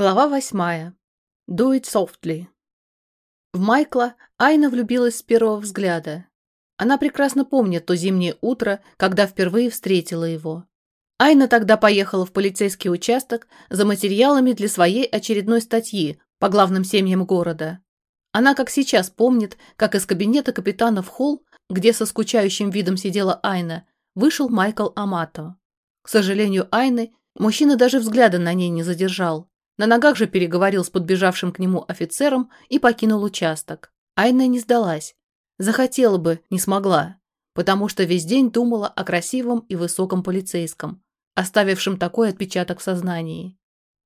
Глава восьмая. Do it softly. В Майкла Айна влюбилась с первого взгляда. Она прекрасно помнит то зимнее утро, когда впервые встретила его. Айна тогда поехала в полицейский участок за материалами для своей очередной статьи по главным семьям города. Она как сейчас помнит, как из кабинета капитана в холл, где со скучающим видом сидела Айна, вышел Майкл Амато. К сожалению Айны, мужчина даже взгляда на ней не задержал. На ногах же переговорил с подбежавшим к нему офицером и покинул участок. Айна не сдалась. Захотела бы, не смогла, потому что весь день думала о красивом и высоком полицейском, оставившем такой отпечаток в сознании.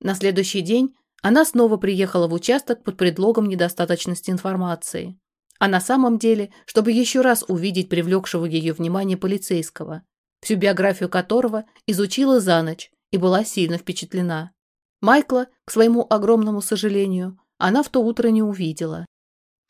На следующий день она снова приехала в участок под предлогом недостаточности информации. А на самом деле, чтобы еще раз увидеть привлекшего ее внимание полицейского, всю биографию которого изучила за ночь и была сильно впечатлена. Майкла, к своему огромному сожалению, она в то утро не увидела.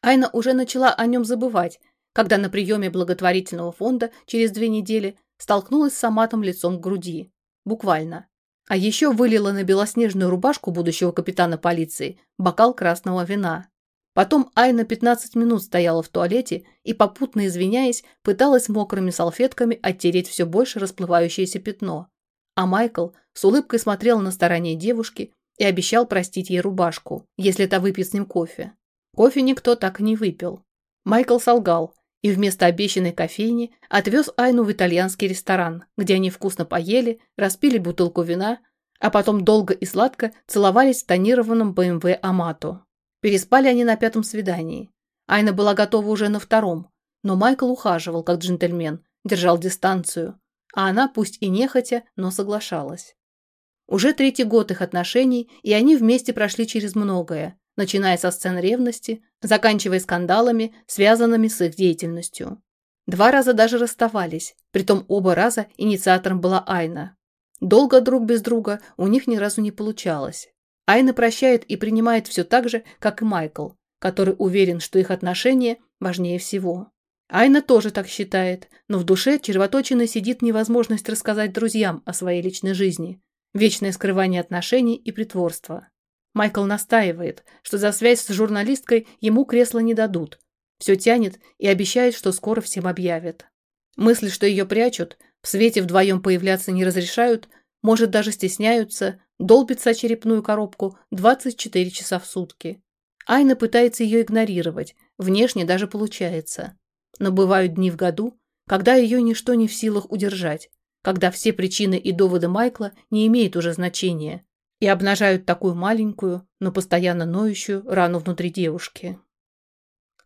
Айна уже начала о нем забывать, когда на приеме благотворительного фонда через две недели столкнулась с Аматом лицом к груди. Буквально. А еще вылила на белоснежную рубашку будущего капитана полиции бокал красного вина. Потом Айна 15 минут стояла в туалете и, попутно извиняясь, пыталась мокрыми салфетками оттереть все больше расплывающееся пятно. А Майкл с улыбкой смотрел на стороне девушки и обещал простить ей рубашку, если та выпьет с ним кофе. Кофе никто так и не выпил. Майкл солгал и вместо обещанной кофейни отвез Айну в итальянский ресторан, где они вкусно поели, распили бутылку вина, а потом долго и сладко целовались в тонированном БМВ эм Амато. Переспали они на пятом свидании. Айна была готова уже на втором, но Майкл ухаживал как джентльмен, держал дистанцию, а она, пусть и нехотя, но соглашалась. Уже третий год их отношений, и они вместе прошли через многое, начиная со сцен ревности, заканчивая скандалами, связанными с их деятельностью. Два раза даже расставались, притом оба раза инициатором была Айна. Долго друг без друга у них ни разу не получалось. Айна прощает и принимает все так же, как и Майкл, который уверен, что их отношения важнее всего. Айна тоже так считает, но в душе червоточиной сидит невозможность рассказать друзьям о своей личной жизни, вечное скрывание отношений и притворство. Майкл настаивает, что за связь с журналисткой ему кресло не дадут. Все тянет и обещает, что скоро всем объявят. Мысли, что ее прячут, в свете вдвоем появляться не разрешают, может даже стесняются, долбится черепную коробку 24 часа в сутки. Айна пытается ее игнорировать, внешне даже получается. Но бывают дни в году, когда ее ничто не в силах удержать, когда все причины и доводы Майкла не имеют уже значения и обнажают такую маленькую, но постоянно ноющую рану внутри девушки.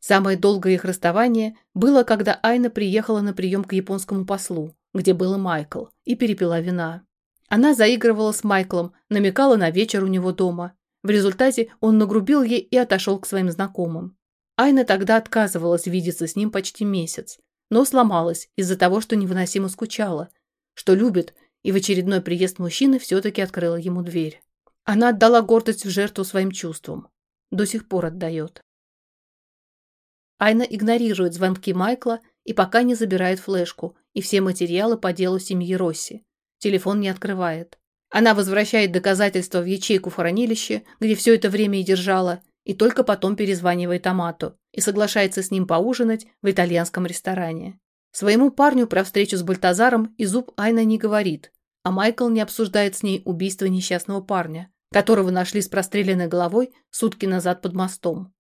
Самое долгое их расставание было, когда Айна приехала на прием к японскому послу, где был и Майкл, и перепила вина. Она заигрывала с Майклом, намекала на вечер у него дома. В результате он нагрубил ей и отошел к своим знакомым. Айна тогда отказывалась видеться с ним почти месяц, но сломалась из-за того, что невыносимо скучала, что любит, и в очередной приезд мужчины все-таки открыла ему дверь. Она отдала гордость в жертву своим чувствам. До сих пор отдает. Айна игнорирует звонки Майкла и пока не забирает флешку и все материалы по делу семьи Росси. Телефон не открывает. Она возвращает доказательства в ячейку в хранилище, где все это время и держала, и только потом перезванивает Амату и соглашается с ним поужинать в итальянском ресторане. Своему парню про встречу с Бальтазаром и зуб Айна не говорит, а Майкл не обсуждает с ней убийство несчастного парня, которого нашли с простреленной головой сутки назад под мостом.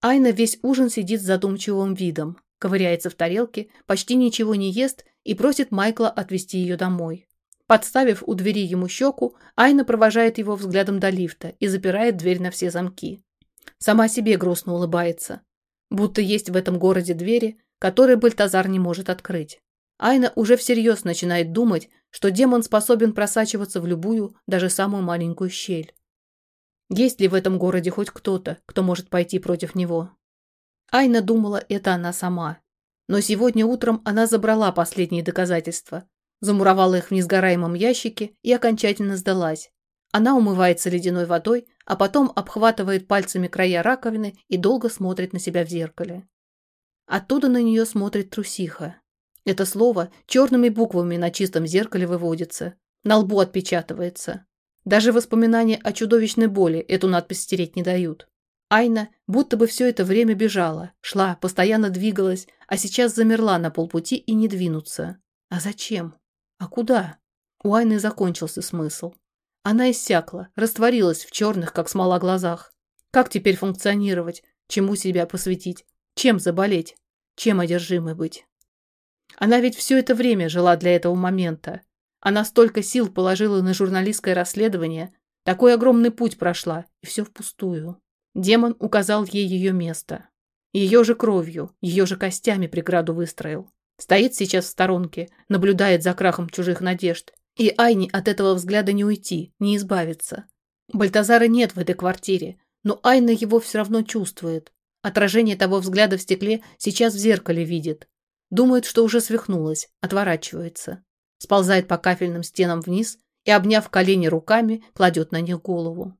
Айна весь ужин сидит с задумчивым видом, ковыряется в тарелке, почти ничего не ест и просит Майкла отвезти ее домой. Подставив у двери ему щеку, Айна провожает его взглядом до лифта и запирает дверь на все замки. Сама себе грустно улыбается. Будто есть в этом городе двери, которые Бальтазар не может открыть. Айна уже всерьез начинает думать, что демон способен просачиваться в любую, даже самую маленькую щель. Есть ли в этом городе хоть кто-то, кто может пойти против него? Айна думала, это она сама. Но сегодня утром она забрала последние доказательства, замуровала их в несгораемом ящике и окончательно сдалась. Она умывается ледяной водой, а потом обхватывает пальцами края раковины и долго смотрит на себя в зеркале. Оттуда на нее смотрит трусиха. Это слово черными буквами на чистом зеркале выводится, на лбу отпечатывается. Даже воспоминания о чудовищной боли эту надпись стереть не дают. Айна будто бы все это время бежала, шла, постоянно двигалась, а сейчас замерла на полпути и не двинуться. А зачем? А куда? У Айны закончился смысл. Она иссякла, растворилась в черных, как смола, глазах. Как теперь функционировать? Чему себя посвятить? Чем заболеть? Чем одержимой быть? Она ведь все это время жила для этого момента. Она столько сил положила на журналистское расследование, такой огромный путь прошла, и все впустую. Демон указал ей ее место. Ее же кровью, ее же костями преграду выстроил. Стоит сейчас в сторонке, наблюдает за крахом чужих надежд. И Айни от этого взгляда не уйти, не избавиться. Бальтазара нет в этой квартире, но Айна его все равно чувствует. Отражение того взгляда в стекле сейчас в зеркале видит. Думает, что уже свихнулась, отворачивается. Сползает по кафельным стенам вниз и, обняв колени руками, кладет на них голову.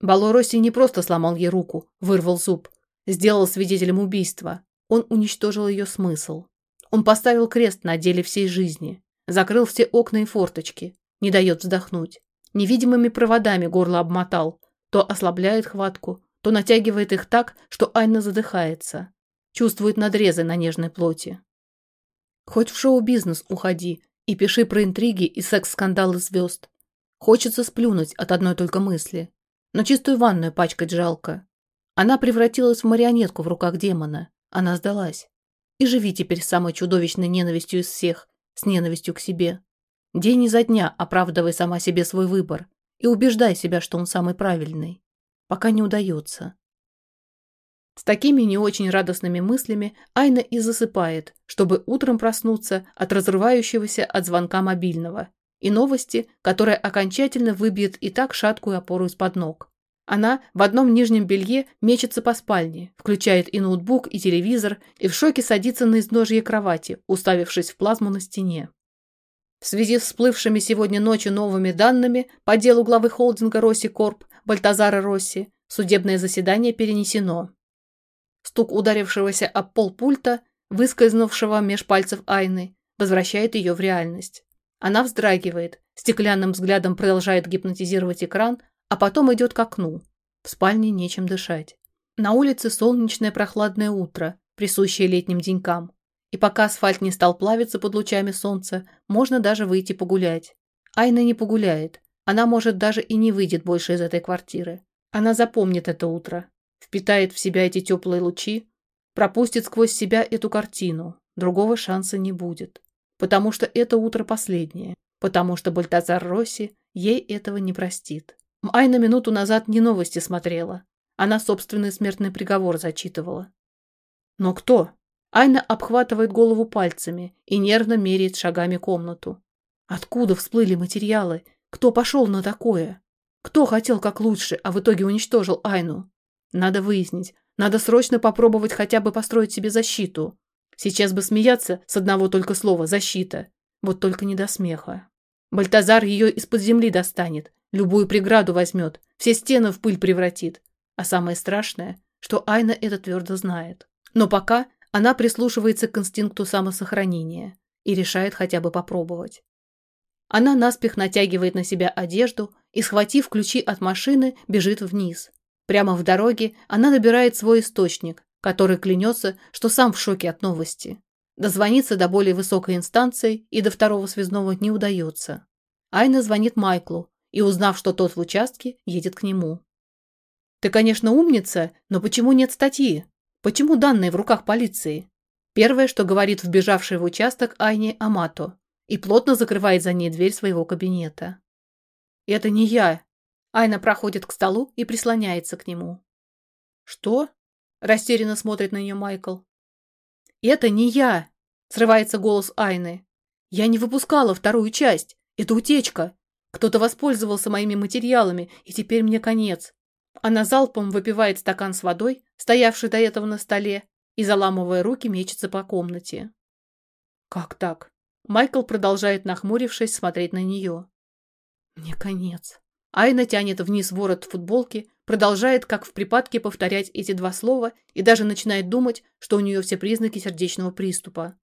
Балороси не просто сломал ей руку, вырвал зуб, сделал свидетелем убийства. Он уничтожил ее смысл. Он поставил крест на деле всей жизни, закрыл все окна и форточки, не дает вздохнуть. Невидимыми проводами горло обмотал, то ослабляет хватку, то натягивает их так, что Айна задыхается. Чувствует надрезы на нежной плоти. Хоть в шоу-бизнес уходи и пиши про интриги и секс-скандалы звезд. Хочется сплюнуть от одной только мысли. Но чистую ванную пачкать жалко. Она превратилась в марионетку в руках демона. Она сдалась. И живи теперь самой чудовищной ненавистью из всех, с ненавистью к себе. День изо дня оправдывай сама себе свой выбор и убеждай себя, что он самый правильный. Пока не удается. С такими не очень радостными мыслями Айна и засыпает, чтобы утром проснуться от разрывающегося от звонка мобильного и новости, которая окончательно выбьет и так шаткую опору из-под ног. Она в одном нижнем белье мечется по спальне, включает и ноутбук, и телевизор, и в шоке садится на изножье кровати, уставившись в плазму на стене. В связи с всплывшими сегодня ночью новыми данными по делу главы холдинга Росси Корп Бальтазара Росси судебное заседание перенесено. Стук ударившегося об пол пульта, выскользнувшего меж пальцев Айны, возвращает ее в реальность. Она вздрагивает, стеклянным взглядом продолжает гипнотизировать экран, а потом идет к окну. В спальне нечем дышать. На улице солнечное прохладное утро, присущее летним денькам. И пока асфальт не стал плавиться под лучами солнца, можно даже выйти погулять. Айна не погуляет. Она, может, даже и не выйдет больше из этой квартиры. Она запомнит это утро, впитает в себя эти теплые лучи, пропустит сквозь себя эту картину. Другого шанса не будет потому что это утро последнее, потому что Бальтазар Росси ей этого не простит. Айна минуту назад не новости смотрела, она собственный смертный приговор зачитывала. Но кто? Айна обхватывает голову пальцами и нервно меряет шагами комнату. Откуда всплыли материалы? Кто пошел на такое? Кто хотел как лучше, а в итоге уничтожил Айну? Надо выяснить. Надо срочно попробовать хотя бы построить себе защиту. Сейчас бы смеяться с одного только слова «защита». Вот только не до смеха. Бальтазар ее из-под земли достанет, любую преграду возьмет, все стены в пыль превратит. А самое страшное, что Айна это твердо знает. Но пока она прислушивается к инстинкту самосохранения и решает хотя бы попробовать. Она наспех натягивает на себя одежду и, схватив ключи от машины, бежит вниз. Прямо в дороге она набирает свой источник, который клянется, что сам в шоке от новости. Дозвониться до более высокой инстанции и до второго связного не удается. Айна звонит Майклу и, узнав, что тот в участке, едет к нему. «Ты, конечно, умница, но почему нет статьи? Почему данные в руках полиции?» Первое, что говорит вбежавший в участок Айне Амато и плотно закрывает за ней дверь своего кабинета. «Это не я». Айна проходит к столу и прислоняется к нему. «Что?» Растерянно смотрит на нее Майкл. «Это не я!» — срывается голос Айны. «Я не выпускала вторую часть. Это утечка. Кто-то воспользовался моими материалами, и теперь мне конец». Она залпом выпивает стакан с водой, стоявший до этого на столе, и, заламывая руки, мечется по комнате. «Как так?» Майкл продолжает, нахмурившись, смотреть на нее. «Мне конец». Айна тянет вниз ворот футболки, продолжает, как в припадке, повторять эти два слова и даже начинает думать, что у нее все признаки сердечного приступа.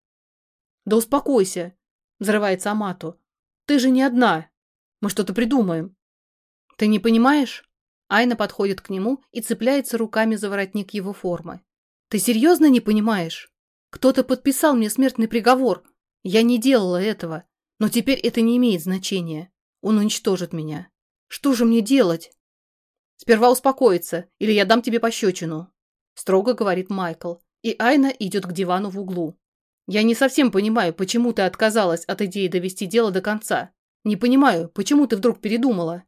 «Да успокойся!» – взрывается Амату. «Ты же не одна! Мы что-то придумаем!» Ты не понимаешь? Айна подходит к нему и цепляется руками за воротник его формы. Ты серьезно не понимаешь? Кто-то подписал мне смертный приговор. Я не делала этого. Но теперь это не имеет значения. Он уничтожит меня. Что же мне делать? Сперва успокоиться, или я дам тебе пощечину. Строго говорит Майкл. И Айна идет к дивану в углу. Я не совсем понимаю, почему ты отказалась от идеи довести дело до конца. Не понимаю, почему ты вдруг передумала.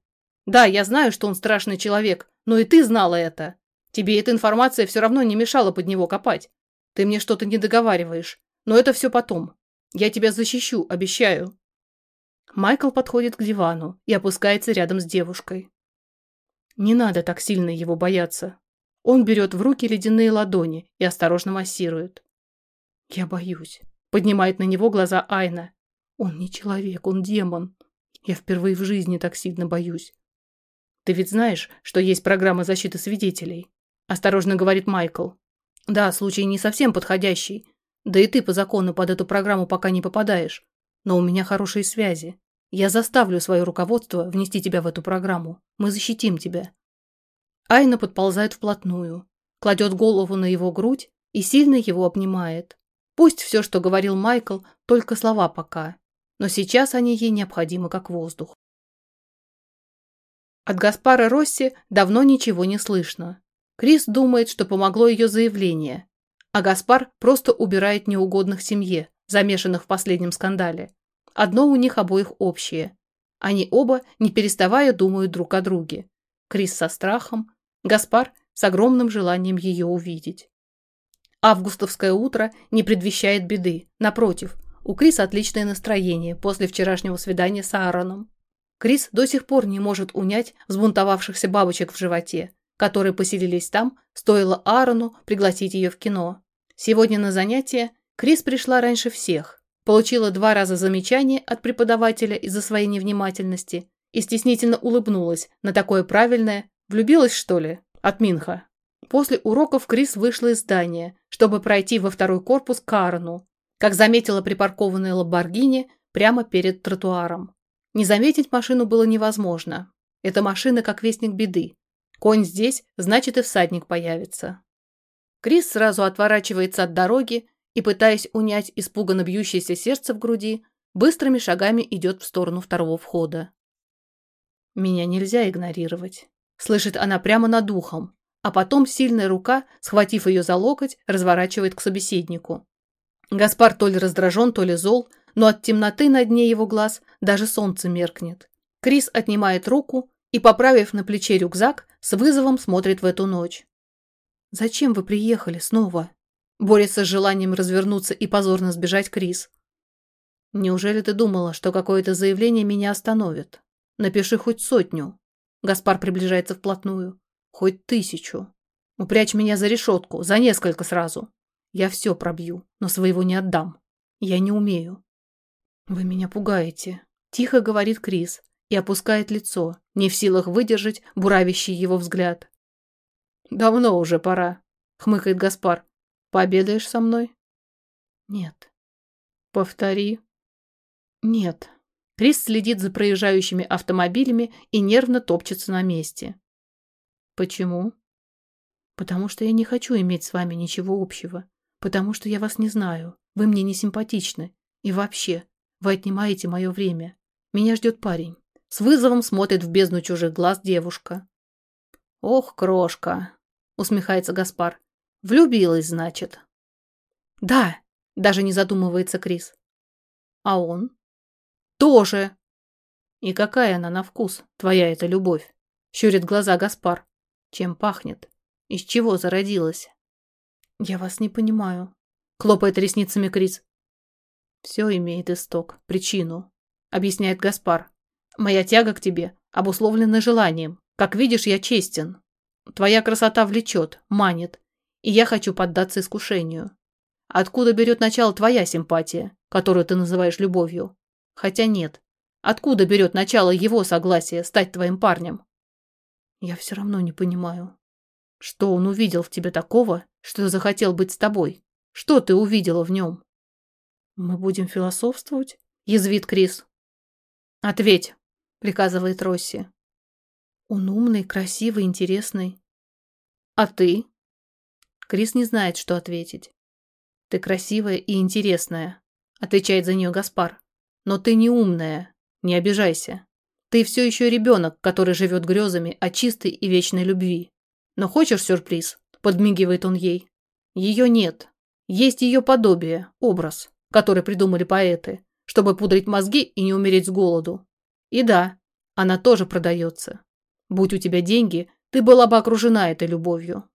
Да, я знаю, что он страшный человек, но и ты знала это. Тебе эта информация все равно не мешала под него копать. Ты мне что-то не договариваешь. Но это все потом. Я тебя защищу, обещаю. Майкл подходит к дивану и опускается рядом с девушкой. Не надо так сильно его бояться. Он берет в руки ледяные ладони и осторожно массирует. Я боюсь. Поднимает на него глаза Айна. Он не человек, он демон. Я впервые в жизни так сильно боюсь. Ты ведь знаешь, что есть программа защиты свидетелей? Осторожно говорит Майкл. Да, случай не совсем подходящий. Да и ты по закону под эту программу пока не попадаешь. Но у меня хорошие связи. Я заставлю свое руководство внести тебя в эту программу. Мы защитим тебя. Айна подползает вплотную, кладет голову на его грудь и сильно его обнимает. Пусть все, что говорил Майкл, только слова пока, но сейчас они ей необходимы как воздух. От Гаспара Росси давно ничего не слышно. Крис думает, что помогло ее заявление, а Гаспар просто убирает неугодных семье, замешанных в последнем скандале. Одно у них обоих общее. Они оба, не переставая, думают друг о друге. Крис со страхом, Гаспар с огромным желанием ее увидеть. Августовское утро не предвещает беды. Напротив, у Криса отличное настроение после вчерашнего свидания с Аароном. Крис до сих пор не может унять взбунтовавшихся бабочек в животе, которые поселились там, стоило Аарону пригласить ее в кино. Сегодня на занятие Крис пришла раньше всех, получила два раза замечание от преподавателя из-за своей невнимательности и стеснительно улыбнулась на такое правильное «влюбилась, что ли?» от Минха. После уроков Крис вышла из здания, чтобы пройти во второй корпус к Аарону, как заметила припаркованная Ламборгини прямо перед тротуаром. Не заметить машину было невозможно. Эта машина как вестник беды. Конь здесь, значит и всадник появится. Крис сразу отворачивается от дороги и, пытаясь унять испуганно бьющееся сердце в груди, быстрыми шагами идет в сторону второго входа. «Меня нельзя игнорировать», — слышит она прямо над ухом, а потом сильная рука, схватив ее за локоть, разворачивает к собеседнику. Гаспар то ли раздражен, то ли зол, но от темноты на дне его глаз даже солнце меркнет. Крис отнимает руку и, поправив на плече рюкзак, с вызовом смотрит в эту ночь. «Зачем вы приехали снова?» Борется с желанием развернуться и позорно сбежать Крис. «Неужели ты думала, что какое-то заявление меня остановит? Напиши хоть сотню». Гаспар приближается вплотную. «Хоть тысячу. Упрячь меня за решетку, за несколько сразу. Я все пробью, но своего не отдам. Я не умею. «Вы меня пугаете», – тихо говорит Крис и опускает лицо, не в силах выдержать буравящий его взгляд. «Давно уже пора», – хмыкает Гаспар. «Пообедаешь со мной?» «Нет». «Повтори». «Нет». Крис следит за проезжающими автомобилями и нервно топчется на месте. «Почему?» «Потому что я не хочу иметь с вами ничего общего. Потому что я вас не знаю. Вы мне не симпатичны. И вообще, вы отнимаете мое время. Меня ждет парень. С вызовом смотрит в бездну чужих глаз девушка. Ох, крошка, усмехается Гаспар. Влюбилась, значит. Да, даже не задумывается Крис. А он? Тоже. И какая она на вкус, твоя эта любовь? Щурит глаза Гаспар. Чем пахнет? Из чего зародилась? Я вас не понимаю. Хлопает ресницами Крис. «Все имеет исток, причину», — объясняет Гаспар. «Моя тяга к тебе обусловлена желанием. Как видишь, я честен. Твоя красота влечет, манит, и я хочу поддаться искушению. Откуда берет начало твоя симпатия, которую ты называешь любовью? Хотя нет. Откуда берет начало его согласие стать твоим парнем? Я все равно не понимаю. Что он увидел в тебе такого, что захотел быть с тобой? Что ты увидела в нем? «Мы будем философствовать?» – язвит Крис. «Ответь», – приказывает Росси. Он умный, красивый, интересный. А ты? Крис не знает, что ответить. Ты красивая и интересная, отвечает за нее Гаспар. Но ты не умная, не обижайся. Ты все еще ребенок, который живет грезами о чистой и вечной любви. Но хочешь сюрприз? Подмигивает он ей. Ее нет. Есть ее подобие, образ, который придумали поэты, чтобы пудрить мозги и не умереть с голоду. И да, она тоже продается. Будь у тебя деньги, ты была бы окружена этой любовью.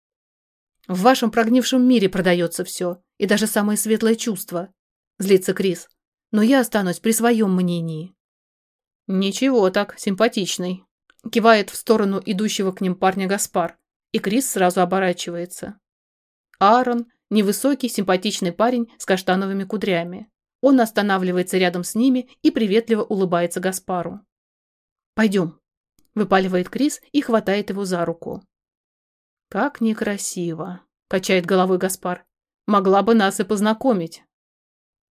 В вашем прогнившем мире продается все, и даже самые светлые чувства. Злится Крис. Но я останусь при своем мнении. Ничего так, симпатичный. Кивает в сторону идущего к ним парня Гаспар, и Крис сразу оборачивается. Аарон – невысокий, симпатичный парень с каштановыми кудрями. Он останавливается рядом с ними и приветливо улыбается Гаспару. «Пойдем», – выпаливает Крис и хватает его за руку. «Как некрасиво», – качает головой Гаспар. «Могла бы нас и познакомить».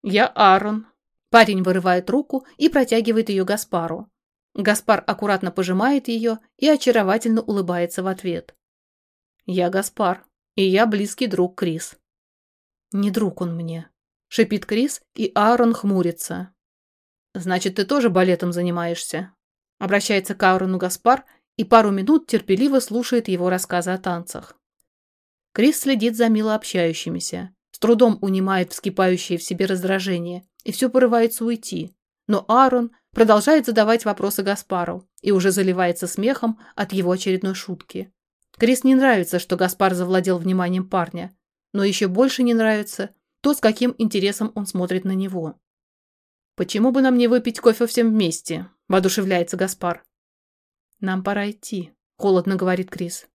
«Я Аарон». Парень вырывает руку и протягивает ее Гаспару. Гаспар аккуратно пожимает ее и очаровательно улыбается в ответ. «Я Гаспар, и я близкий друг Крис». «Не друг он мне», – шипит Крис, и Аарон хмурится. «Значит, ты тоже балетом занимаешься?» Обращается к Аарону Гаспар и пару минут терпеливо слушает его рассказы о танцах. Крис следит за мило общающимися, с трудом унимает вскипающее в себе раздражение и все порывается уйти. Но Аарон продолжает задавать вопросы Гаспару и уже заливается смехом от его очередной шутки. Крис не нравится, что Гаспар завладел вниманием парня, но еще больше не нравится то, с каким интересом он смотрит на него. «Почему бы нам не выпить кофе всем вместе?» – воодушевляется Гаспар. «Нам пора идти», – холодно говорит Крис.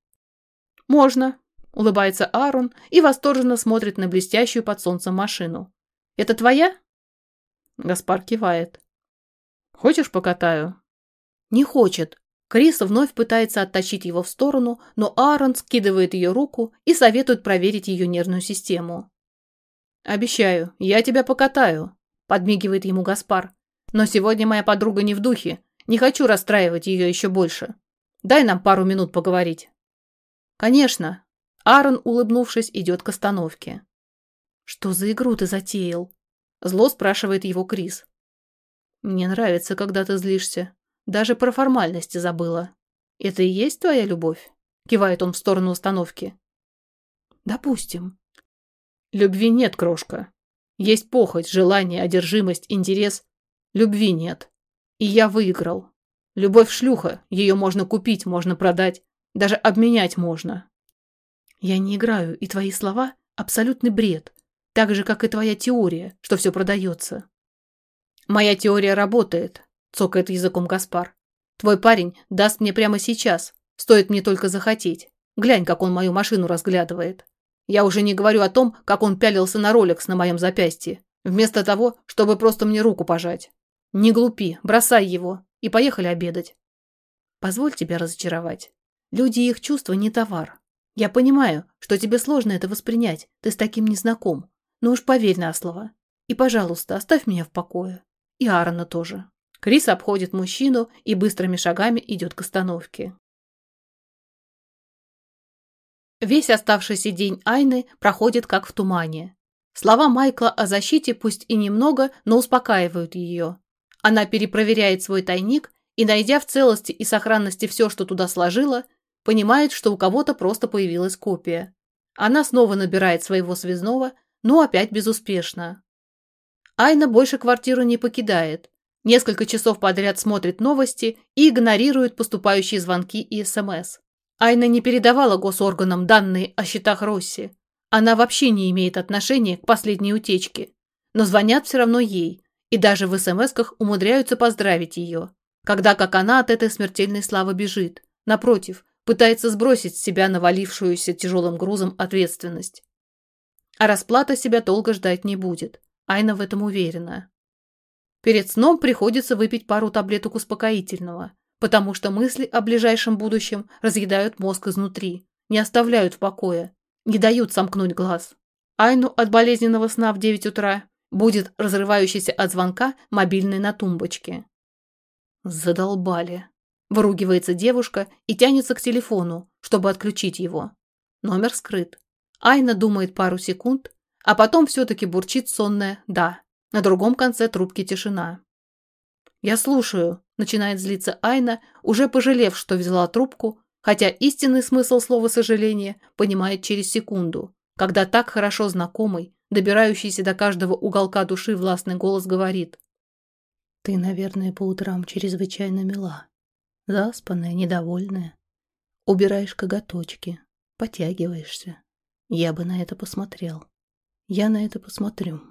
«Можно», – улыбается Аарон и восторженно смотрит на блестящую под солнцем машину. «Это твоя?» Гаспар кивает. «Хочешь покатаю?» «Не хочет». Крис вновь пытается оттащить его в сторону, но Аарон скидывает ее руку и советует проверить ее нервную систему. «Обещаю, я тебя покатаю», – подмигивает ему Гаспар. «Но сегодня моя подруга не в духе, не хочу расстраивать ее еще больше. Дай нам пару минут поговорить». «Конечно». Аарон, улыбнувшись, идет к остановке. «Что за игру ты затеял?» Зло спрашивает его Крис. «Мне нравится, когда ты злишься. Даже про формальности забыла. Это и есть твоя любовь?» Кивает он в сторону остановки. «Допустим». «Любви нет, крошка. Есть похоть, желание, одержимость, интерес. Любви нет. И я выиграл. Любовь шлюха, ее можно купить, можно продать, даже обменять можно. Я не играю, и твои слова – абсолютный бред, так же, как и твоя теория, что все продается. Моя теория работает, цокает языком Гаспар. Твой парень даст мне прямо сейчас, стоит мне только захотеть. Глянь, как он мою машину разглядывает. Я уже не говорю о том, как он пялился на ролекс на моем запястье, вместо того, чтобы просто мне руку пожать. Не глупи, бросай его и поехали обедать. Позволь тебя разочаровать. Люди и их чувства не товар. Я понимаю, что тебе сложно это воспринять, ты с таким не знаком. Но уж поверь на слово. И, пожалуйста, оставь меня в покое. И Аарона тоже. Крис обходит мужчину и быстрыми шагами идет к остановке. Весь оставшийся день Айны проходит как в тумане. Слова Майкла о защите пусть и немного, но успокаивают ее. Она перепроверяет свой тайник и, найдя в целости и сохранности все, что туда сложила, понимает, что у кого-то просто появилась копия. Она снова набирает своего связного, но опять безуспешно. Айна больше квартиру не покидает. Несколько часов подряд смотрит новости и игнорирует поступающие звонки и СМС. Айна не передавала госорганам данные о счетах Росси. Она вообще не имеет отношения к последней утечке. Но звонят все равно ей, и даже в смс-ках умудряются поздравить ее, когда как она от этой смертельной славы бежит. Напротив, пытается сбросить с себя навалившуюся тяжелым грузом ответственность. А расплата себя долго ждать не будет. Айна в этом уверена. Перед сном приходится выпить пару таблеток успокоительного, потому что мысли о ближайшем будущем разъедают мозг изнутри, не оставляют в покое, не дают сомкнуть глаз. Айну от болезненного сна в 9 утра Будет разрывающийся от звонка мобильный на тумбочке. Задолбали. Выругивается девушка и тянется к телефону, чтобы отключить его. Номер скрыт. Айна думает пару секунд, а потом все-таки бурчит сонное «да». На другом конце трубки тишина. «Я слушаю», – начинает злиться Айна, уже пожалев, что взяла трубку, хотя истинный смысл слова «сожаление» понимает через секунду, когда так хорошо знакомый, добирающийся до каждого уголка души властный голос говорит. «Ты, наверное, по утрам чрезвычайно мила, заспанная, недовольная. Убираешь коготочки, потягиваешься. Я бы на это посмотрел. Я на это посмотрю».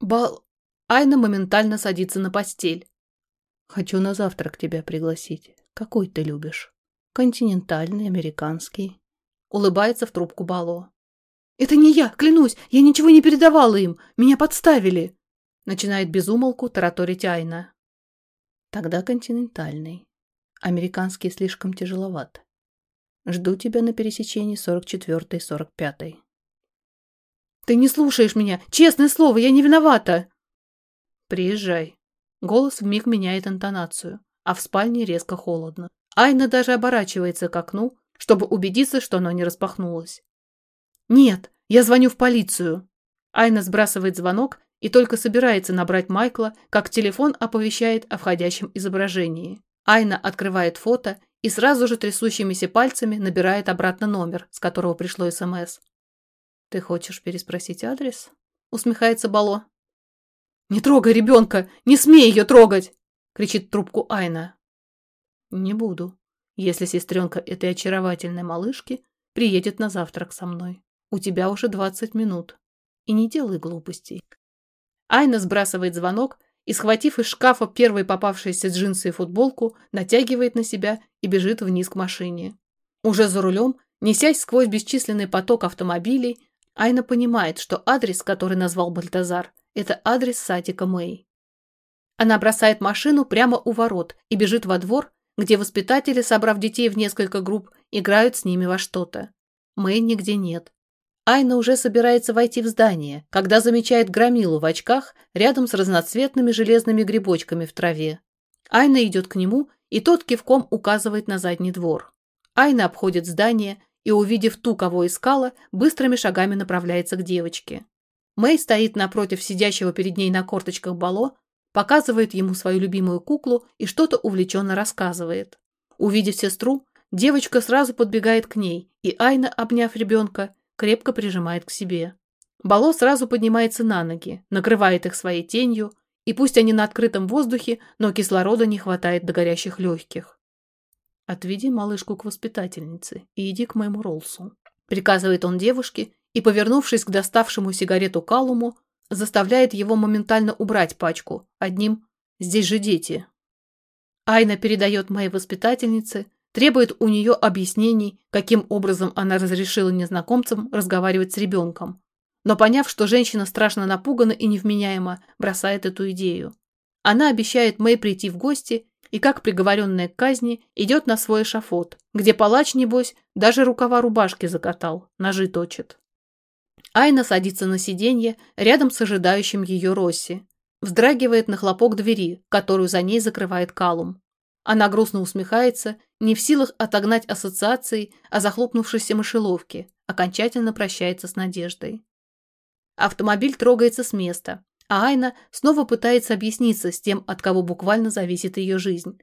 Бал... Айна моментально садится на постель. «Хочу на завтрак тебя пригласить. Какой ты любишь?» Континентальный, американский. Улыбается в трубку Бало. «Это не я, клянусь, я ничего не передавала им, меня подставили!» Начинает безумолку тараторить Айна. Тогда континентальный. Американский слишком тяжеловат. Жду тебя на пересечении 44 и 45. Ты не слушаешь меня, честное слово, я не виновата. Приезжай. Голос вмиг меняет интонацию, а в спальне резко холодно. Айна даже оборачивается к окну, чтобы убедиться, что оно не распахнулось. «Нет, я звоню в полицию!» Айна сбрасывает звонок и только собирается набрать Майкла, как телефон оповещает о входящем изображении. Айна открывает фото и сразу же трясущимися пальцами набирает обратно номер, с которого пришло СМС. «Ты хочешь переспросить адрес?» — усмехается Бало. «Не трогай ребенка! Не смей ее трогать!» — кричит трубку Айна. Не буду, если сестренка этой очаровательной малышки приедет на завтрак со мной. У тебя уже двадцать минут. И не делай глупостей. Айна сбрасывает звонок и, схватив из шкафа первой попавшейся джинсы и футболку, натягивает на себя и бежит вниз к машине. Уже за рулем, несясь сквозь бесчисленный поток автомобилей, Айна понимает, что адрес, который назвал Бальтазар, это адрес садика Мэй. Она бросает машину прямо у ворот и бежит во двор, где воспитатели, собрав детей в несколько групп, играют с ними во что-то. Мэй нигде нет. Айна уже собирается войти в здание, когда замечает громилу в очках рядом с разноцветными железными грибочками в траве. Айна идет к нему, и тот кивком указывает на задний двор. Айна обходит здание и, увидев ту, кого искала, быстрыми шагами направляется к девочке. Мэй стоит напротив сидящего перед ней на корточках Бало, показывает ему свою любимую куклу и что-то увлеченно рассказывает. Увидев сестру, девочка сразу подбегает к ней, и Айна, обняв ребенка, крепко прижимает к себе. Бало сразу поднимается на ноги, накрывает их своей тенью, и пусть они на открытом воздухе, но кислорода не хватает до горящих легких. «Отведи малышку к воспитательнице и иди к моему Ролсу», приказывает он девушке и, повернувшись к доставшему сигарету Калуму, заставляет его моментально убрать пачку одним «здесь же дети». Айна передает моей воспитательнице, требует у нее объяснений, каким образом она разрешила незнакомцам разговаривать с ребенком. Но поняв, что женщина страшно напугана и невменяема, бросает эту идею. Она обещает Мэй прийти в гости и, как приговоренная к казни, идет на свой эшафот, где палач, небось, даже рукава рубашки закатал, ножи точит. Айна садится на сиденье рядом с ожидающим ее Росси. Вздрагивает на хлопок двери, которую за ней закрывает Калум. Она грустно усмехается, не в силах отогнать ассоциации о захлопнувшейся мышеловке, окончательно прощается с надеждой. Автомобиль трогается с места, а Айна снова пытается объясниться с тем, от кого буквально зависит ее жизнь.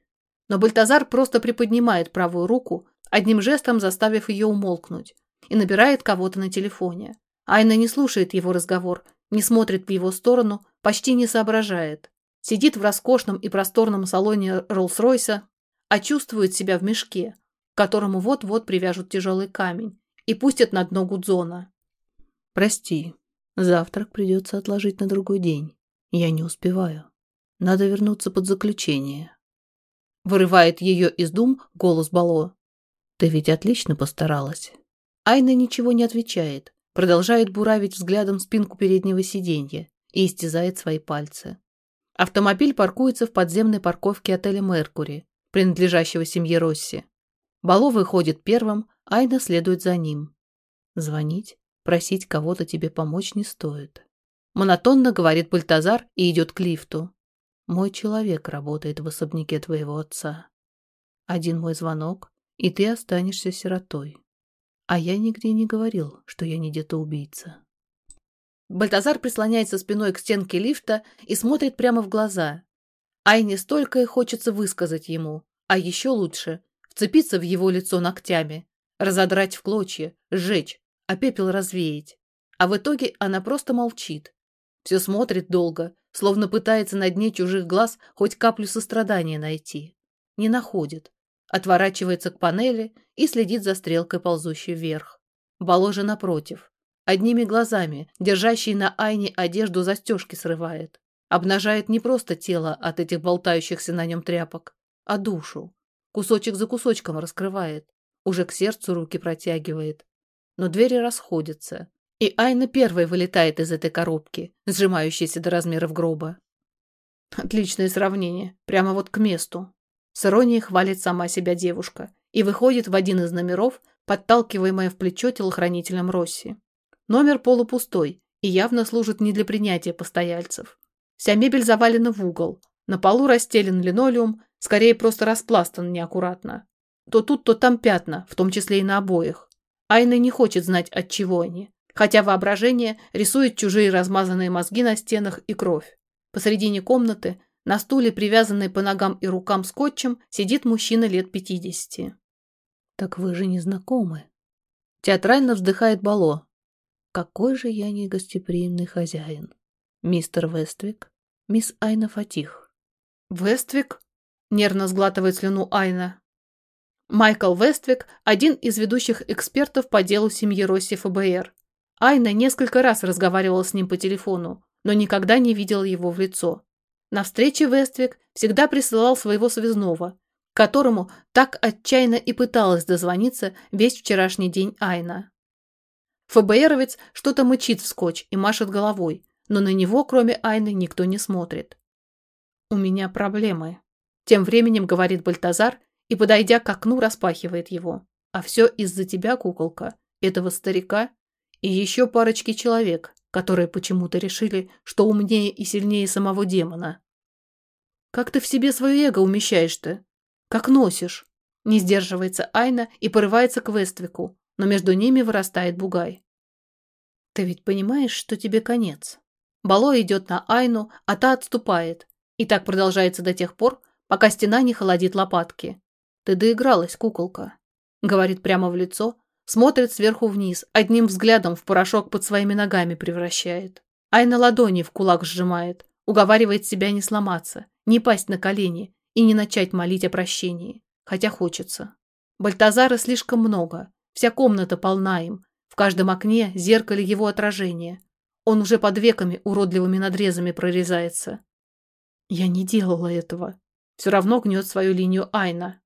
Но Бальтазар просто приподнимает правую руку, одним жестом заставив ее умолкнуть, и набирает кого-то на телефоне. Айна не слушает его разговор, не смотрит в его сторону, почти не соображает. Сидит в роскошном и просторном салоне Роллс-Ройса, а чувствует себя в мешке, к которому вот-вот привяжут тяжелый камень и пустят на дно Гудзона. «Прости, завтрак придется отложить на другой день. Я не успеваю. Надо вернуться под заключение». Вырывает ее из дум голос Бало. «Ты ведь отлично постаралась». Айна ничего не отвечает, продолжает буравить взглядом спинку переднего сиденья и истязает свои пальцы. Автомобиль паркуется в подземной парковке отеля «Меркури», принадлежащего семье Росси. Бало выходит первым, Айна следует за ним. Звонить, просить кого-то тебе помочь не стоит. Монотонно говорит Бальтазар и идет к лифту. Мой человек работает в особняке твоего отца. Один мой звонок, и ты останешься сиротой. А я нигде не говорил, что я не детоубийца. Бальтазар прислоняется спиной к стенке лифта и смотрит прямо в глаза. Айне столько и хочется высказать ему, а еще лучше вцепиться в его лицо ногтями, разодрать в клочья, сжечь, а пепел развеять. А в итоге она просто молчит. Все смотрит долго, словно пытается на дне чужих глаз хоть каплю сострадания найти. Не находит. Отворачивается к панели и следит за стрелкой, ползущей вверх. Баложа напротив. Одними глазами, держащий на Айне одежду, застежки срывает. Обнажает не просто тело от этих болтающихся на нем тряпок, а душу. Кусочек за кусочком раскрывает. Уже к сердцу руки протягивает. Но двери расходятся. И Айна первой вылетает из этой коробки, сжимающейся до размеров гроба. Отличное сравнение. Прямо вот к месту. С иронией хвалит сама себя девушка и выходит в один из номеров, подталкиваемая в плечо телохранителем Росси. Номер полупустой и явно служит не для принятия постояльцев. Вся мебель завалена в угол. На полу расстелен линолеум, скорее просто распластан неаккуратно. То тут, то там пятна, в том числе и на обоях. Айна не хочет знать, от чего они хотя воображение рисует чужие размазанные мозги на стенах и кровь. Посредине комнаты, на стуле, привязанной по ногам и рукам скотчем, сидит мужчина лет пятидесяти. «Так вы же не знакомы?» Театрально вздыхает Бало. «Какой же я негостеприимный хозяин! Мистер Вествик, мисс Айна Фатих». «Вествик?» — нервно сглатывает слюну Айна. Майкл Вествик – один из ведущих экспертов по делу семьи Росси ФБР. Айна несколько раз разговаривала с ним по телефону, но никогда не видела его в лицо. На встрече Вествик всегда присылал своего связного, которому так отчаянно и пыталась дозвониться весь вчерашний день Айна. ФБРовец что-то мычит в скотч и машет головой, но на него, кроме Айны, никто не смотрит. «У меня проблемы», – тем временем говорит Бальтазар и, подойдя к окну, распахивает его. «А все из-за тебя, куколка, этого старика и еще парочки человек, которые почему-то решили, что умнее и сильнее самого демона. «Как ты в себе свое эго умещаешь-то? Как носишь?» Не сдерживается Айна и порывается к Вествику, но между ними вырастает бугай. «Ты ведь понимаешь, что тебе конец?» Бало идет на Айну, а та отступает. И так продолжается до тех пор, пока стена не холодит лопатки. «Ты доигралась, куколка», — говорит прямо в лицо, Смотрит сверху вниз, одним взглядом в порошок под своими ногами превращает. Ай на ладони в кулак сжимает, уговаривает себя не сломаться, не пасть на колени и не начать молить о прощении. Хотя хочется. Бальтазара слишком много, вся комната полна им, в каждом окне зеркале его отражение. Он уже под веками уродливыми надрезами прорезается. Я не делала этого. Все равно гнет свою линию Айна.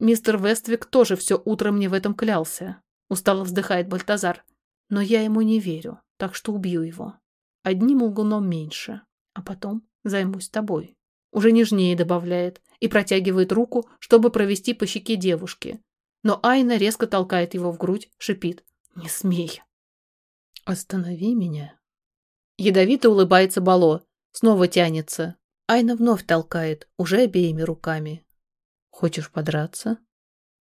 Мистер Вествик тоже все утро мне в этом клялся. Устало вздыхает Бальтазар. Но я ему не верю, так что убью его. Одним лгуном меньше. А потом займусь тобой. Уже нежнее добавляет и протягивает руку, чтобы провести по щеке девушки. Но Айна резко толкает его в грудь, шипит. «Не смей!» «Останови меня!» Ядовито улыбается Бало. Снова тянется. Айна вновь толкает, уже обеими руками. Хочешь подраться?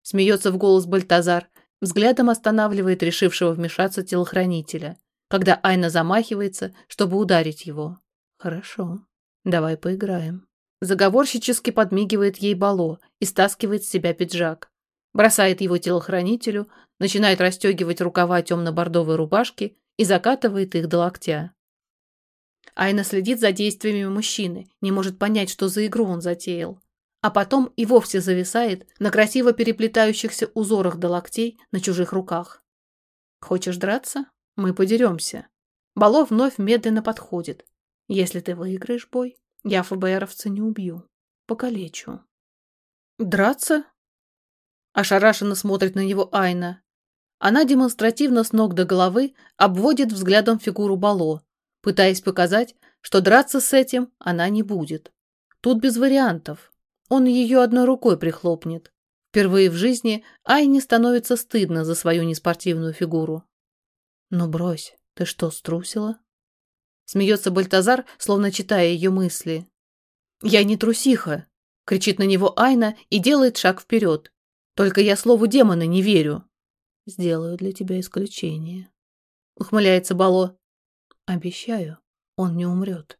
Смеется в голос Бальтазар, взглядом останавливает решившего вмешаться телохранителя, когда Айна замахивается, чтобы ударить его. Хорошо, давай поиграем. Заговорщически подмигивает ей Бало и стаскивает с себя пиджак. Бросает его телохранителю, начинает расстегивать рукава темно-бордовой рубашки и закатывает их до локтя. Айна следит за действиями мужчины, не может понять, что за игру он затеял а потом и вовсе зависает на красиво переплетающихся узорах до локтей на чужих руках. Хочешь драться? Мы подеремся. Бало вновь медленно подходит. Если ты выиграешь бой, я ФБРовца не убью. Покалечу. Драться? Ошарашенно смотрит на него Айна. Она демонстративно с ног до головы обводит взглядом фигуру Бало, пытаясь показать, что драться с этим она не будет. Тут без вариантов. Он ее одной рукой прихлопнет. Впервые в жизни Айне становится стыдно за свою неспортивную фигуру. «Ну брось, ты что, струсила?» Смеется Бальтазар, словно читая ее мысли. «Я не трусиха!» — кричит на него Айна и делает шаг вперед. Только я слову демона не верю. Сделаю для тебя исключение. Ухмыляется Бало. Обещаю, он не умрет.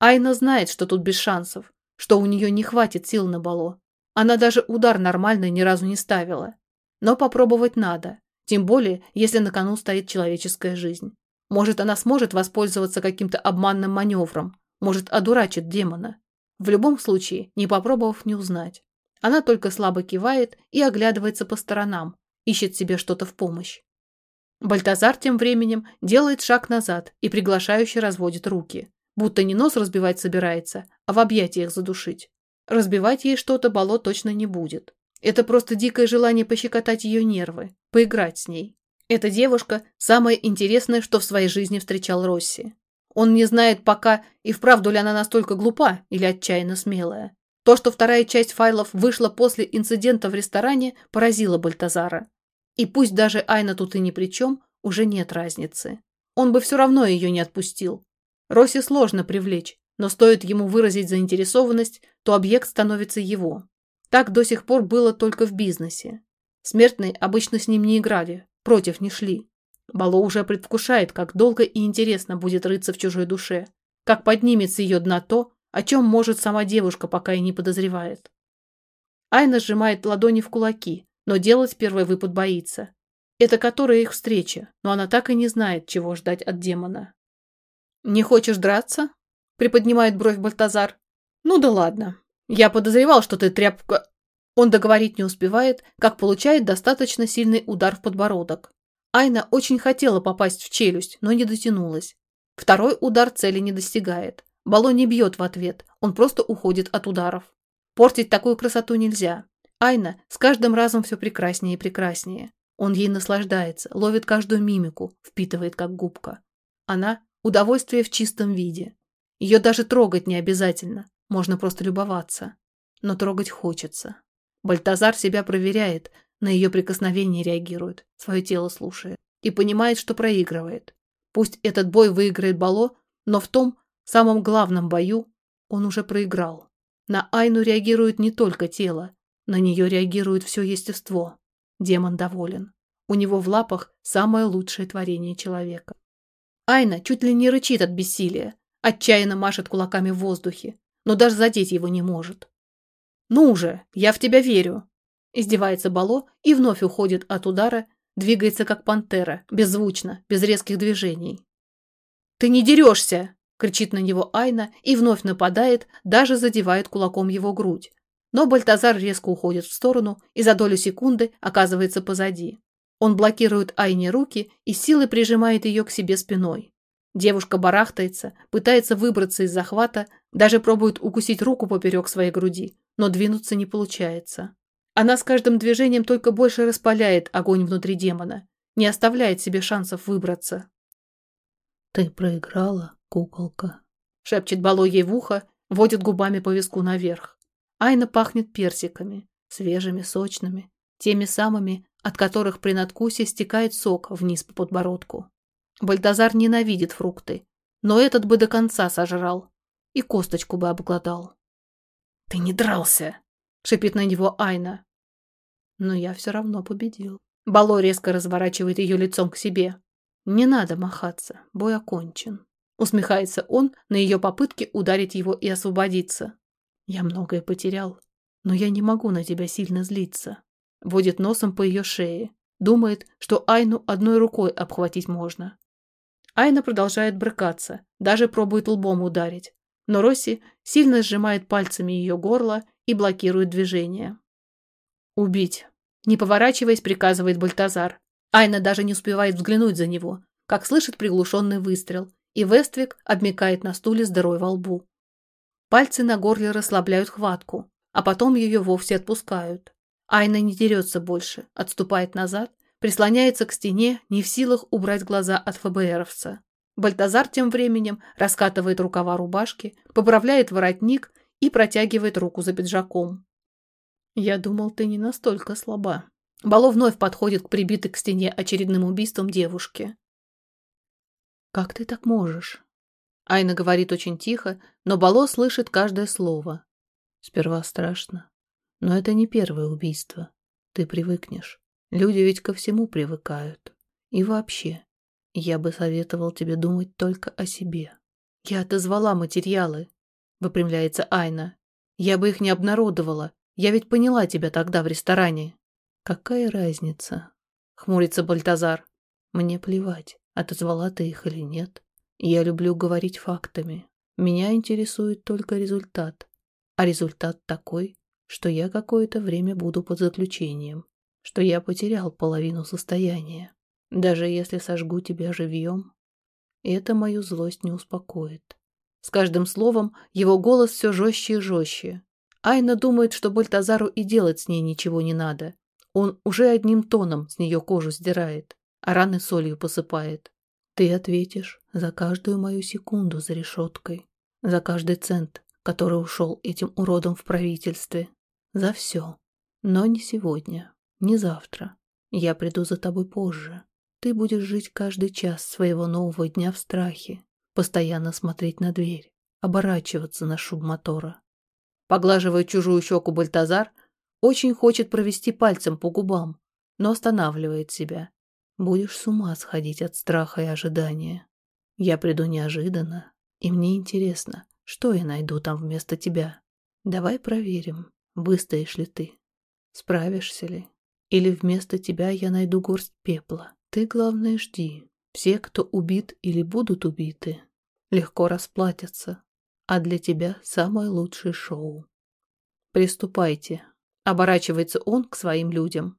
Айна знает, что тут без шансов, что у нее не хватит сил на Бало. Она даже удар нормальный ни разу не ставила. Но попробовать надо, тем более, если на кону стоит человеческая жизнь. Может, она сможет воспользоваться каким-то обманным маневром, может, одурачит демона. В любом случае, не попробовав, не узнать. Она только слабо кивает и оглядывается по сторонам, ищет себе что-то в помощь. Бальтазар тем временем делает шаг назад и приглашающе разводит руки, будто не нос разбивать собирается, а в объятиях задушить. Разбивать ей что-то Бало точно не будет. Это просто дикое желание пощекотать ее нервы, поиграть с ней. Эта девушка – самое интересное, что в своей жизни встречал Росси. Он не знает пока, и вправду ли она настолько глупа или отчаянно смелая. То, что вторая часть файлов вышла после инцидента в ресторане, поразило Бальтазара. И пусть даже Айна тут и ни при чем, уже нет разницы. Он бы все равно ее не отпустил. Росси сложно привлечь, но стоит ему выразить заинтересованность, то объект становится его. Так до сих пор было только в бизнесе. Смертные обычно с ним не играли, против не шли. Бало уже предвкушает, как долго и интересно будет рыться в чужой душе, как поднимется ее дна то, о чем может сама девушка, пока и не подозревает. Айна сжимает ладони в кулаки, но делать первый выпад боится. Это которая их встреча, но она так и не знает, чего ждать от демона. «Не хочешь драться?» – приподнимает бровь Бальтазар. «Ну да ладно. Я подозревал, что ты тряпка...» Он договорить не успевает, как получает достаточно сильный удар в подбородок. Айна очень хотела попасть в челюсть, но не дотянулась. Второй удар цели не достигает. Бало не бьет в ответ, он просто уходит от ударов. Портить такую красоту нельзя. Айна с каждым разом все прекраснее и прекраснее. Он ей наслаждается, ловит каждую мимику, впитывает как губка. Она – удовольствие в чистом виде. Ее даже трогать не обязательно, можно просто любоваться. Но трогать хочется. Бальтазар себя проверяет, на ее прикосновение реагирует, свое тело слушает и понимает, что проигрывает. Пусть этот бой выиграет Бало, но в том, самом главном бою он уже проиграл. На Айну реагирует не только тело, на нее реагирует все естество. Демон доволен. У него в лапах самое лучшее творение человека. Айна чуть ли не рычит от бессилия, отчаянно машет кулаками в воздухе, но даже задеть его не может. «Ну же, я в тебя верю!» Издевается Бало и вновь уходит от удара, двигается как пантера, беззвучно, без резких движений. «Ты не дерешься!» кричит на него Айна и вновь нападает, даже задевает кулаком его грудь. Но Бальтазар резко уходит в сторону и за долю секунды оказывается позади. Он блокирует Айне руки и силой прижимает ее к себе спиной. Девушка барахтается, пытается выбраться из захвата, даже пробует укусить руку поперек своей груди, но двинуться не получается. Она с каждым движением только больше распаляет огонь внутри демона, не оставляет себе шансов выбраться. «Ты проиграла?» куколка. Шепчет Бало ей в ухо, водит губами по виску наверх. Айна пахнет персиками, свежими, сочными, теми самыми, от которых при надкусе стекает сок вниз по подбородку. Бальтазар ненавидит фрукты, но этот бы до конца сожрал и косточку бы обглодал. «Ты не дрался!» — шипит на него Айна. Но я все равно победил. Бало резко разворачивает ее лицом к себе. Не надо махаться, бой окончен. Усмехается он на ее попытки ударить его и освободиться. Я многое потерял, но я не могу на тебя сильно злиться. Водит носом по ее шее. Думает, что Айну одной рукой обхватить можно. Айна продолжает брыкаться, даже пробует лбом ударить. Но Росси сильно сжимает пальцами ее горло и блокирует движение. «Убить!» Не поворачиваясь, приказывает Бальтазар. Айна даже не успевает взглянуть за него, как слышит приглушенный выстрел и Вествик обмекает на стуле с дырой во лбу. Пальцы на горле расслабляют хватку, а потом ее вовсе отпускают. Айна не дерется больше, отступает назад, прислоняется к стене, не в силах убрать глаза от ФБРовца. Бальтазар тем временем раскатывает рукава рубашки, поправляет воротник и протягивает руку за пиджаком. «Я думал, ты не настолько слаба». Бало вновь подходит к прибитой к стене очередным убийством девушке. «Как ты так можешь?» Айна говорит очень тихо, но Бало слышит каждое слово. Сперва страшно, но это не первое убийство. Ты привыкнешь. Люди ведь ко всему привыкают. И вообще, я бы советовал тебе думать только о себе. Я отозвала материалы, выпрямляется Айна. Я бы их не обнародовала. Я ведь поняла тебя тогда в ресторане. Какая разница? Хмурится Бальтазар. Мне плевать, отозвала ты их или нет. Я люблю говорить фактами. Меня интересует только результат. А результат такой, что я какое-то время буду под заключением, что я потерял половину состояния. Даже если сожгу тебя живьем, это мою злость не успокоит. С каждым словом его голос все жестче и жестче. Айна думает, что Бальтазару и делать с ней ничего не надо. Он уже одним тоном с нее кожу сдирает, а раны солью посыпает. Ты ответишь за каждую мою секунду за решеткой, за каждый цент, который ушел этим уродом в правительстве. За все. Но не сегодня, не завтра. Я приду за тобой позже. Ты будешь жить каждый час своего нового дня в страхе, постоянно смотреть на дверь, оборачиваться на шум мотора. Поглаживая чужую щеку Бальтазар, очень хочет провести пальцем по губам, но останавливает себя. Будешь с ума сходить от страха и ожидания. Я приду неожиданно, и мне интересно, что я найду там вместо тебя. Давай проверим, выстоишь ли ты, справишься ли. Или вместо тебя я найду горсть пепла. Ты, главное, жди. Все, кто убит или будут убиты, легко расплатятся. А для тебя самое лучшее шоу. Приступайте. Оборачивается он к своим людям.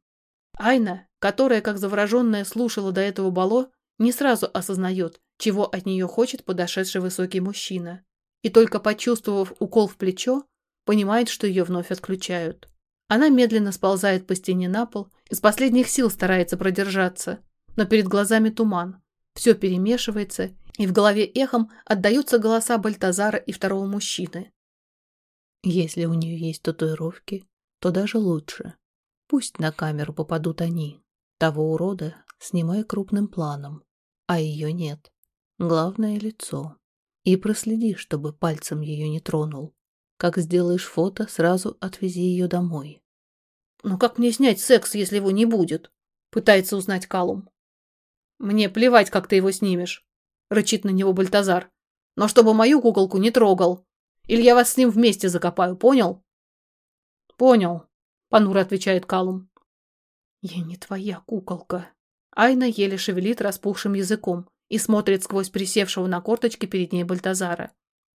Айна, которая, как завороженная, слушала до этого Бало, не сразу осознает, чего от нее хочет подошедший высокий мужчина. И только почувствовав укол в плечо, понимает, что ее вновь отключают. Она медленно сползает по стене на пол, из последних сил старается продержаться, но перед глазами туман. Все перемешивается, и в голове эхом отдаются голоса Бальтазара и второго мужчины. Если у нее есть татуировки, то даже лучше. Пусть на камеру попадут они. Того урода снимай крупным планом, а ее нет. Главное — лицо. И проследи, чтобы пальцем ее не тронул. Как сделаешь фото, сразу отвези ее домой. «Ну как мне снять секс, если его не будет?» — пытается узнать Калум. «Мне плевать, как ты его снимешь», — рычит на него Бальтазар. «Но чтобы мою куколку не трогал. Или я вас с ним вместе закопаю, понял?» «Понял», — понуро отвечает Калум. «Я не твоя куколка». Айна еле шевелит распухшим языком и смотрит сквозь присевшего на корточки перед ней Бальтазара.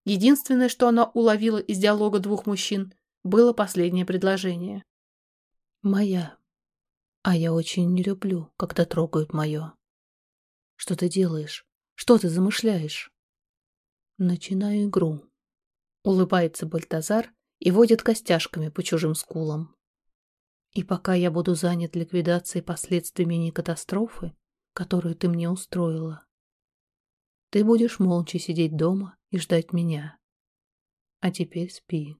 Единственное, что она уловила из диалога двух мужчин, было последнее предложение. «Моя. А я очень не люблю, когда трогают мое. Что ты делаешь? Что ты замышляешь?» «Начинаю игру», — улыбается Бальтазар и водит костяшками по чужим скулам. И пока я буду занят ликвидацией последствий мини-катастрофы, которую ты мне устроила, ты будешь молча сидеть дома и ждать меня. А теперь спи.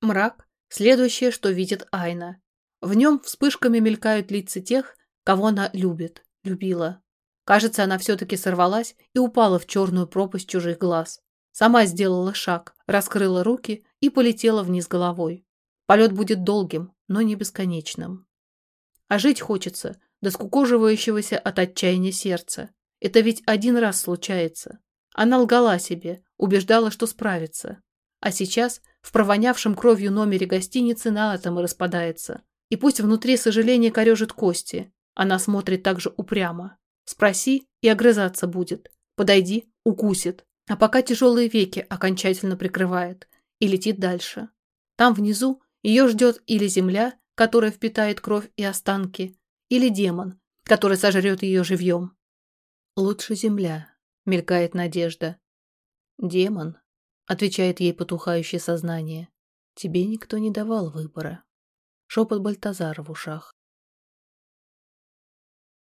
Мрак — следующее, что видит Айна. В нем вспышками мелькают лица тех, кого она любит, любила. Кажется, она все-таки сорвалась и упала в черную пропасть чужих глаз. Сама сделала шаг, раскрыла руки и полетела вниз головой. Полет будет долгим, но не бесконечным. А жить хочется до скукоживающегося от отчаяния сердца. Это ведь один раз случается. Она лгала себе, убеждала, что справится. А сейчас в провонявшем кровью номере гостиницы на атомы распадается. И пусть внутри сожаление корежит кости, она смотрит так же упрямо. Спроси и огрызаться будет. Подойди, укусит а пока тяжелые веки окончательно прикрывает и летит дальше. Там внизу ее ждет или земля, которая впитает кровь и останки, или демон, который сожрет ее живьем. «Лучше земля», — мелькает надежда. «Демон», — отвечает ей потухающее сознание, — «тебе никто не давал выбора». Шепот Бальтазара в ушах.